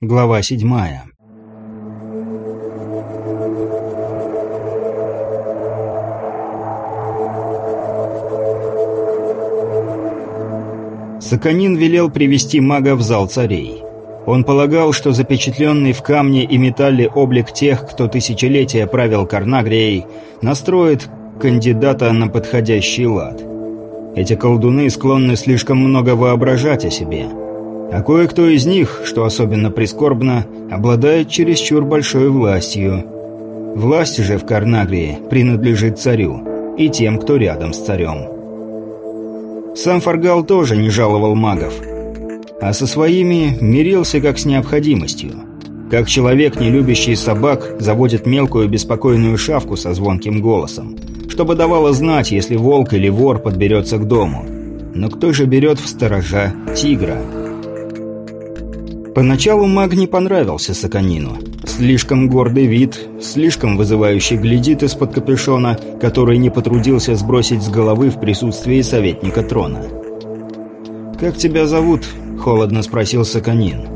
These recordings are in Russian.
Глава седьмая. Саканин велел привести мага в зал царей. Он полагал, что запечатленный в камне и металле облик тех, кто тысячелетия правил Карнагрией, настроит кандидата на подходящий лад. Эти колдуны склонны слишком много воображать о себе. А кое-кто из них, что особенно прискорбно, обладает чересчур большой властью. Власть же в Карнагрии принадлежит царю и тем, кто рядом с царем. Сам Фаргал тоже не жаловал магов, а со своими мирился как с необходимостью. Как человек, не любящий собак, заводит мелкую беспокойную шавку со звонким голосом, чтобы давала знать, если волк или вор подберется к дому. Но кто же берет в сторожа тигра? Поначалу маг не понравился Саканину. Слишком гордый вид, слишком вызывающий глядит из-под капюшона, который не потрудился сбросить с головы в присутствии советника трона. «Как тебя зовут?» — холодно спросил Саканин.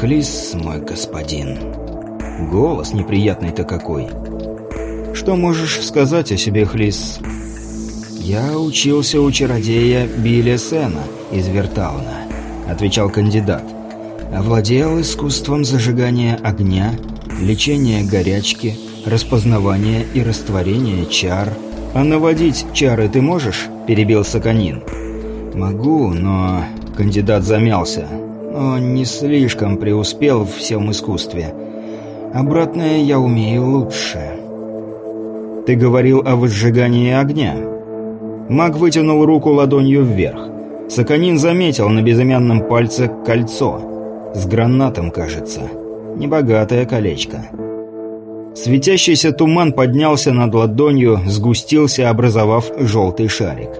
«Хлис, мой господин». Голос неприятный-то какой. «Что можешь сказать о себе, Хлис?» «Я учился у чародея Билли Сена из Вертауна», — отвечал кандидат. Овладел искусством зажигания огня, лечения горячки, распознавания и растворения чар. «А наводить чары ты можешь?» – перебил Саканин. «Могу, но...» – кандидат замялся. «Но не слишком преуспел в всем искусстве. Обратное я умею лучше». «Ты говорил о возжигании огня». Маг вытянул руку ладонью вверх. Саканин заметил на безымянном пальце кольцо – с гранатом, кажется. Небогатое колечко. Светящийся туман поднялся над ладонью, сгустился, образовав желтый шарик.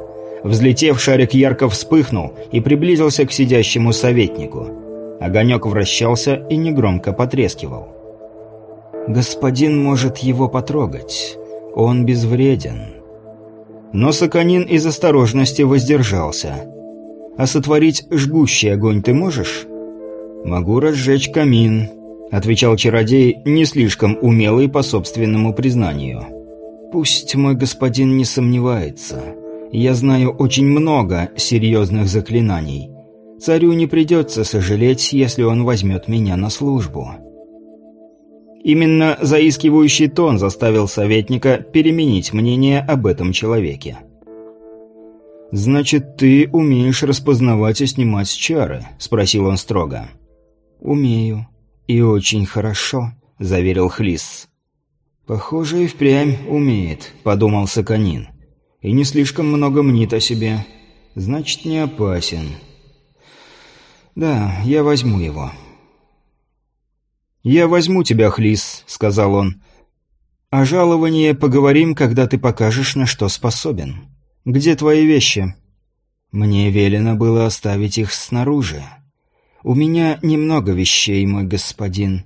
Взлетев, шарик ярко вспыхнул и приблизился к сидящему советнику. Огонек вращался и негромко потрескивал. «Господин может его потрогать. Он безвреден». Но Саканин из осторожности воздержался. «А сотворить жгущий огонь ты можешь?» «Могу разжечь камин», — отвечал чародей, не слишком умелый по собственному признанию. «Пусть мой господин не сомневается. Я знаю очень много серьезных заклинаний. Царю не придется сожалеть, если он возьмет меня на службу». Именно заискивающий тон заставил советника переменить мнение об этом человеке. «Значит, ты умеешь распознавать и снимать чары?» – спросил он строго. «Умею. И очень хорошо», — заверил Хлис. «Похоже, и впрямь умеет», — подумал Саканин. «И не слишком много мнит о себе. Значит, не опасен». «Да, я возьму его». «Я возьму тебя, Хлис», — сказал он. «О жаловании поговорим, когда ты покажешь, на что способен. Где твои вещи?» «Мне велено было оставить их снаружи». «У меня немного вещей, мой господин.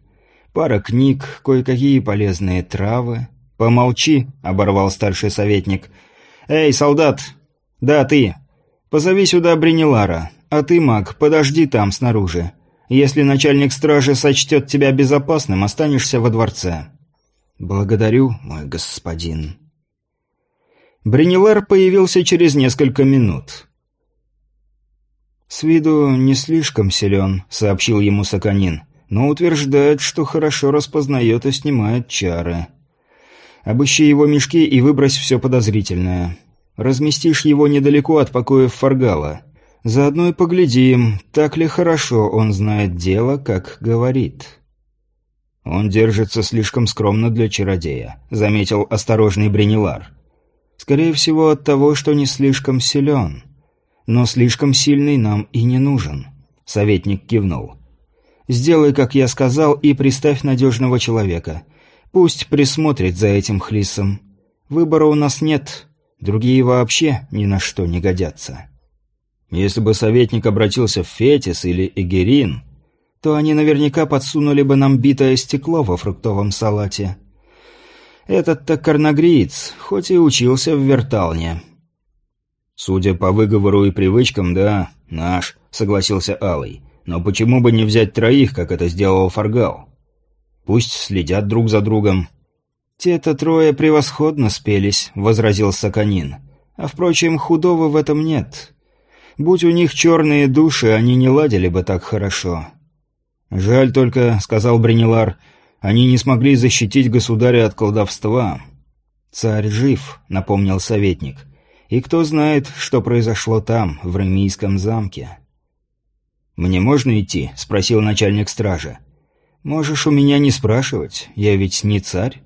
Пара книг, кое-какие полезные травы». «Помолчи», — оборвал старший советник. «Эй, солдат! Да, ты! Позови сюда Бринелара. А ты, маг, подожди там, снаружи. Если начальник стражи сочтет тебя безопасным, останешься во дворце». «Благодарю, мой господин». Бринелар появился через несколько минут. «С виду не слишком силен», — сообщил ему Саканин, «но утверждает, что хорошо распознает и снимает чары. Обыщи его мешки и выбрось все подозрительное. Разместишь его недалеко от покоев Фаргала. Заодно и поглядим, так ли хорошо он знает дело, как говорит». «Он держится слишком скромно для чародея», — заметил осторожный Бренилар. «Скорее всего, от того, что не слишком силен» но слишком сильный нам и не нужен», — советник кивнул. «Сделай, как я сказал, и приставь надежного человека. Пусть присмотрит за этим хлисом. Выбора у нас нет, другие вообще ни на что не годятся». «Если бы советник обратился в Фетис или Эгерин, то они наверняка подсунули бы нам битое стекло во фруктовом салате. Этот-то карнагриец, хоть и учился в Верталне». «Судя по выговору и привычкам, да, наш», — согласился Алый. Но почему бы не взять троих, как это сделал Фаргал? Пусть следят друг за другом. «Те-то трое превосходно спелись», — возразил Саканин. «А впрочем, худого в этом нет. Будь у них черные души, они не ладили бы так хорошо». «Жаль только», — сказал Бренилар, — «они не смогли защитить государя от колдовства». «Царь жив», — напомнил советник. «И кто знает, что произошло там, в Ремийском замке». «Мне можно идти?» — спросил начальник стражи. «Можешь у меня не спрашивать, я ведь не царь».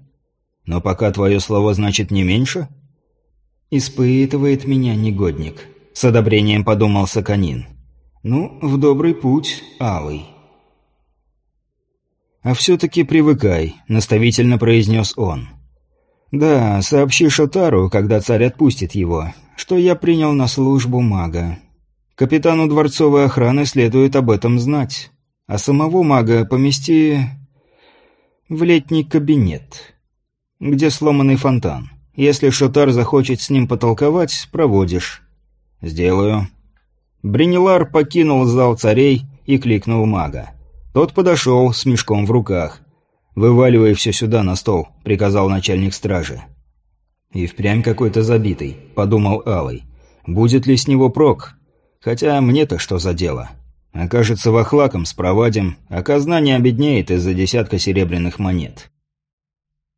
«Но пока твое слово значит не меньше?» «Испытывает меня негодник», — с одобрением подумал Саканин. «Ну, в добрый путь, Алый». «А все-таки привыкай», — наставительно произнес он. «Да, сообщи Шотару, когда царь отпустит его, что я принял на службу мага. Капитану дворцовой охраны следует об этом знать, а самого мага помести в летний кабинет, где сломанный фонтан. Если Шотар захочет с ним потолковать, проводишь». «Сделаю». Бринилар покинул зал царей и кликнул мага. Тот подошел с мешком в руках. «Вываливай все сюда на стол», — приказал начальник стражи. «И впрямь какой-то забитый», — подумал Алый. «Будет ли с него прок? Хотя мне-то что за дело? Окажется вахлаком, спровадим, а казна не обеднеет из-за десятка серебряных монет».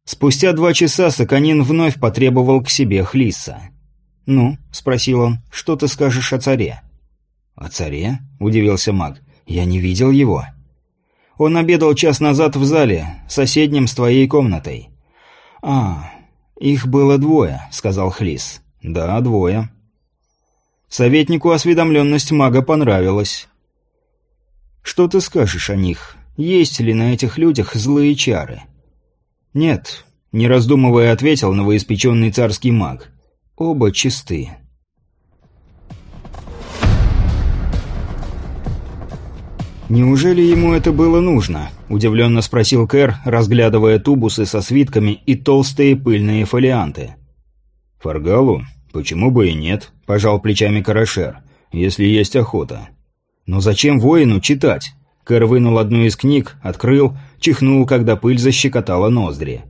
Спустя два часа Саканин вновь потребовал к себе Хлиса. «Ну?» — спросил он. «Что ты скажешь о царе?» «О царе?» — удивился маг. «Я не видел его». «Он обедал час назад в зале, соседнем с твоей комнатой». «А, их было двое», — сказал Хлис. «Да, двое». Советнику осведомленность мага понравилась. «Что ты скажешь о них? Есть ли на этих людях злые чары?» «Нет», — не раздумывая ответил новоиспеченный царский маг. «Оба чисты». «Неужели ему это было нужно?» – удивленно спросил Кэр, разглядывая тубусы со свитками и толстые пыльные фолианты. «Фаргалу? «Почему бы и нет?» – пожал плечами Карашер. «Если есть охота». «Но зачем воину читать?» Кэр вынул одну из книг, открыл, чихнул, когда пыль защекотала ноздри.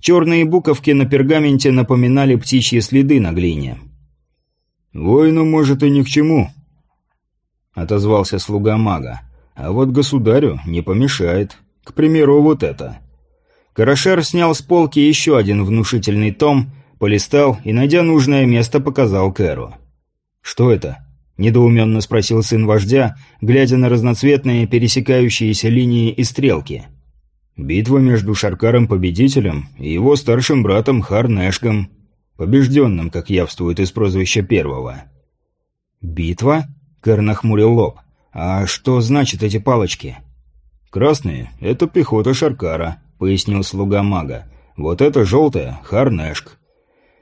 Черные буковки на пергаменте напоминали птичьи следы на глине. «Воину, может, и ни к чему», — отозвался слуга мага. «А вот государю не помешает. К примеру, вот это». Карашер снял с полки еще один внушительный том Полистал и, найдя нужное место, показал Кэру. «Что это?» – недоуменно спросил сын вождя, глядя на разноцветные пересекающиеся линии и стрелки. «Битва между Шаркаром-победителем и его старшим братом Харнешком, побежденным, как явствует из прозвища первого». «Битва?» – Кэр нахмурил лоб. «А что значат эти палочки?» «Красные – это пехота Шаркара», – пояснил слуга мага. «Вот это желтая – Харнешк.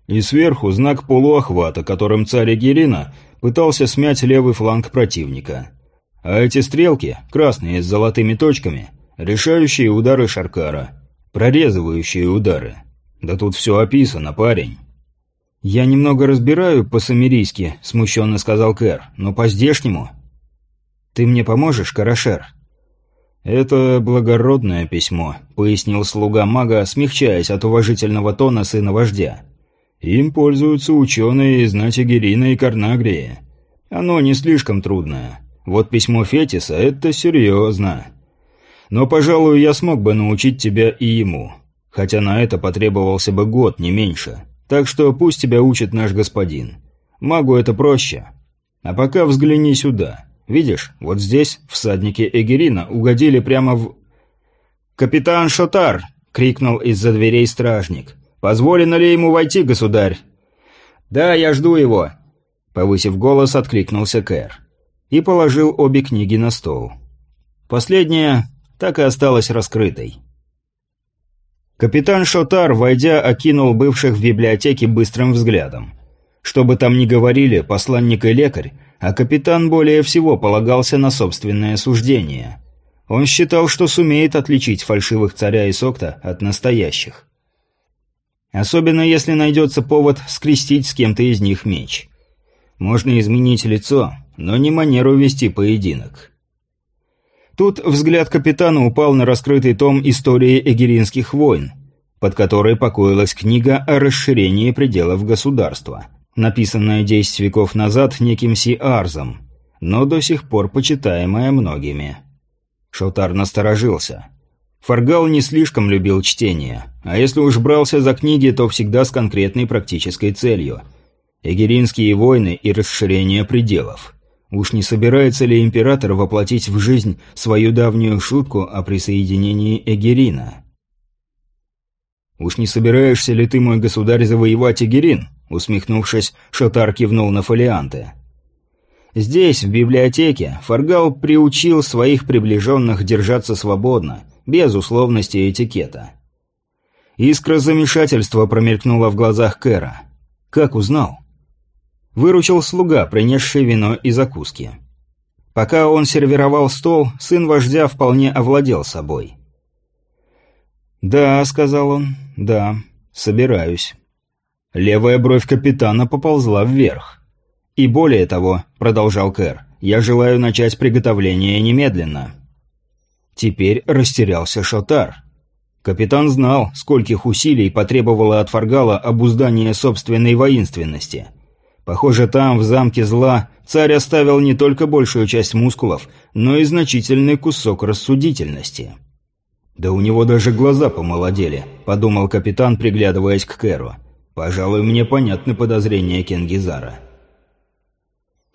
И сверху знак полуохвата, которым царь Эгерина пытался смять левый фланг противника. А эти стрелки, красные с золотыми точками, решающие удары Шаркара, прорезывающие удары. Да тут все описано, парень. «Я немного разбираю по-самирийски», — смущенно сказал Кэр, — «но по-здешнему». «Ты мне поможешь, Карашер?» «Это благородное письмо», — пояснил слуга мага, смягчаясь от уважительного тона сына вождя. Им пользуются ученые из знати Герина и Карнагрии. Оно не слишком трудное. Вот письмо Фетиса – это серьезно. Но, пожалуй, я смог бы научить тебя и ему. Хотя на это потребовался бы год, не меньше. Так что пусть тебя учит наш господин. Магу это проще. А пока взгляни сюда. Видишь, вот здесь всадники Эгерина угодили прямо в... «Капитан Шотар!» — крикнул из-за дверей стражник. «Позволено ли ему войти, государь?» «Да, я жду его», — повысив голос, откликнулся Кэр. И положил обе книги на стол. Последняя так и осталась раскрытой. Капитан Шотар, войдя, окинул бывших в библиотеке быстрым взглядом. Что бы там ни говорили, посланник и лекарь, а капитан более всего полагался на собственное суждение. Он считал, что сумеет отличить фальшивых царя и сокта от настоящих. Особенно если найдется повод скрестить с кем-то из них меч. Можно изменить лицо, но не манеру вести поединок. Тут взгляд капитана упал на раскрытый том истории эгеринских войн, под которой покоилась книга о расширении пределов государства, написанная 10 веков назад неким Си Арзом, но до сих пор почитаемая многими. Шотар насторожился. Фаргал не слишком любил чтение, а если уж брался за книги, то всегда с конкретной практической целью. Эгеринские войны и расширение пределов – Уж не собирается ли император воплотить в жизнь свою давнюю шутку о присоединении Эгерина? «Уж не собираешься ли ты, мой государь, завоевать Эгерин?» Усмехнувшись, Шотар кивнул на фолианты. Здесь, в библиотеке, Фаргал приучил своих приближенных держаться свободно, без условности этикета. Искра замешательства промелькнула в глазах Кэра. «Как узнал?» Выручил слуга, принесший вино и закуски. Пока он сервировал стол, сын вождя вполне овладел собой. «Да», — сказал он, — «да, собираюсь». Левая бровь капитана поползла вверх. «И более того», — продолжал Кэр, — «я желаю начать приготовление немедленно». Теперь растерялся Шотар. Капитан знал, скольких усилий потребовало от Фаргала обуздание собственной воинственности — Похоже, там, в замке зла, царь оставил не только большую часть мускулов, но и значительный кусок рассудительности. «Да у него даже глаза помолодели», — подумал капитан, приглядываясь к Кэру. «Пожалуй, мне понятны подозрения Кенгизара».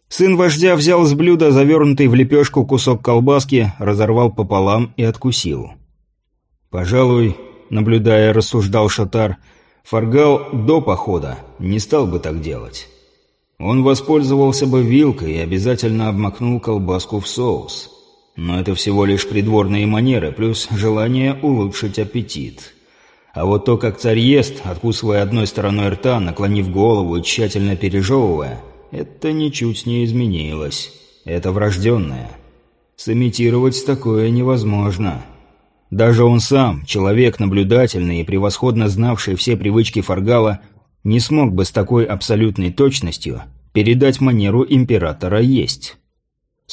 Сын вождя взял с блюда завернутый в лепешку кусок колбаски, разорвал пополам и откусил. «Пожалуй», — наблюдая, рассуждал Шатар, — «Фаргал до похода не стал бы так делать». Он воспользовался бы вилкой и обязательно обмакнул колбаску в соус. Но это всего лишь придворные манеры, плюс желание улучшить аппетит. А вот то, как царь ест, откусывая одной стороной рта, наклонив голову и тщательно пережевывая, это ничуть не изменилось. Это врожденное. Сымитировать такое невозможно. Даже он сам, человек наблюдательный и превосходно знавший все привычки Фаргала, не смог бы с такой абсолютной точностью передать манеру императора есть.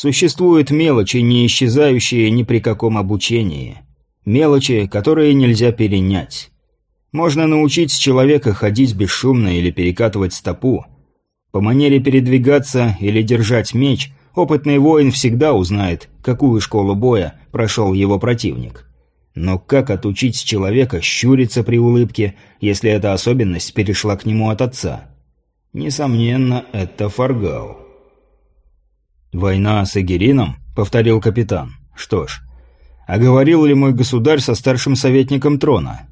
Существуют мелочи, не исчезающие ни при каком обучении. Мелочи, которые нельзя перенять. Можно научить человека ходить бесшумно или перекатывать стопу. По манере передвигаться или держать меч, опытный воин всегда узнает, какую школу боя прошел его противник. Но как отучить человека щуриться при улыбке, если эта особенность перешла к нему от отца? Несомненно, это Фаргал. «Война с Эгерином?» — повторил капитан. «Что ж, а говорил ли мой государь со старшим советником трона?»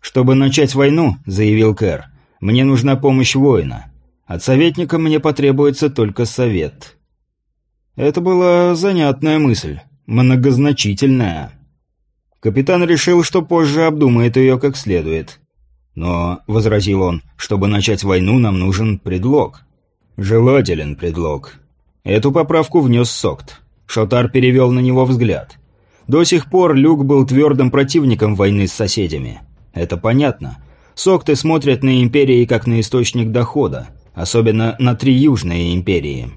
«Чтобы начать войну», — заявил Кэр, — «мне нужна помощь воина. От советника мне потребуется только совет». Это была занятная мысль, многозначительная. Капитан решил, что позже обдумает ее как следует. «Но», — возразил он, — «чтобы начать войну, нам нужен предлог». «Желателен предлог». Эту поправку внес Сокт. Шотар перевел на него взгляд. До сих пор Люк был твердым противником войны с соседями. Это понятно. Сокты смотрят на империи как на источник дохода, особенно на три южные империи.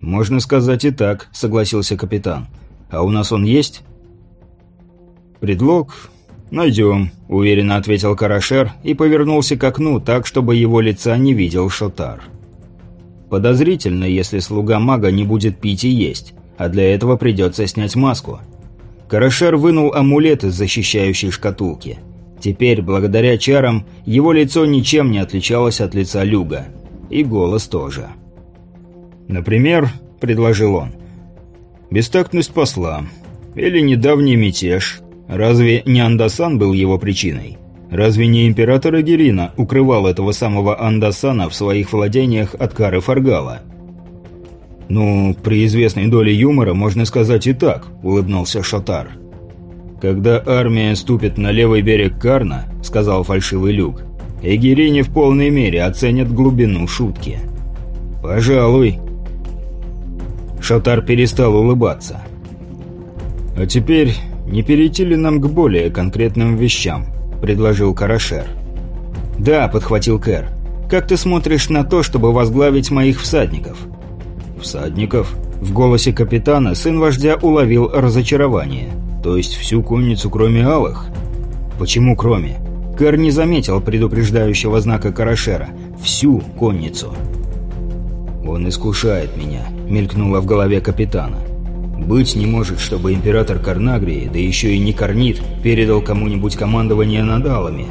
«Можно сказать и так», — согласился капитан. «А у нас он есть?» «Предлог «Найдем», — уверенно ответил Карашер и повернулся к окну так, чтобы его лица не видел Шотар. «Подозрительно, если слуга мага не будет пить и есть, а для этого придется снять маску». Карашер вынул амулет из защищающей шкатулки. Теперь, благодаря чарам, его лицо ничем не отличалось от лица Люга. И голос тоже. «Например», — предложил он, — «бестактность посла. Или недавний мятеж, Разве не Андасан был его причиной? Разве не император Агирина укрывал этого самого Андасана в своих владениях от кары Фаргала? «Ну, при известной доле юмора можно сказать и так», — улыбнулся Шотар. «Когда армия ступит на левый берег Карна», — сказал фальшивый Люк, — «Эгирине в полной мере оценят глубину шутки». «Пожалуй». Шотар перестал улыбаться. «А теперь «Не перейти ли нам к более конкретным вещам?» – предложил Карашер. «Да», – подхватил Кэр. «Как ты смотришь на то, чтобы возглавить моих всадников?» «Всадников?» В голосе капитана сын вождя уловил разочарование. То есть всю конницу, кроме алых? Почему кроме? Кэр не заметил предупреждающего знака Карашера. Всю конницу. «Он искушает меня», — мелькнуло в голове капитана. «Быть не может, чтобы император Карнагрии, да еще и не Корнит, передал кому-нибудь командование над алами».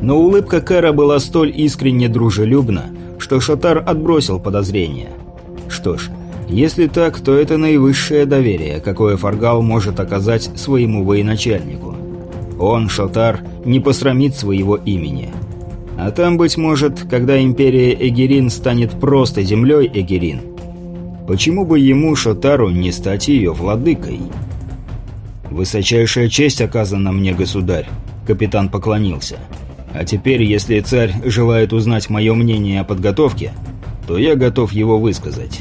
Но улыбка Кэра была столь искренне дружелюбна, что Шатар отбросил подозрения. Что ж, если так, то это наивысшее доверие, какое Фаргал может оказать своему военачальнику. Он, Шотар, не посрамит своего имени. А там, быть может, когда империя Эгерин станет просто землей Эгерин, почему бы ему, Шотару, не стать ее владыкой? «Высочайшая честь оказана мне, государь», — капитан поклонился. «А теперь, если царь желает узнать мое мнение о подготовке, то я готов его высказать».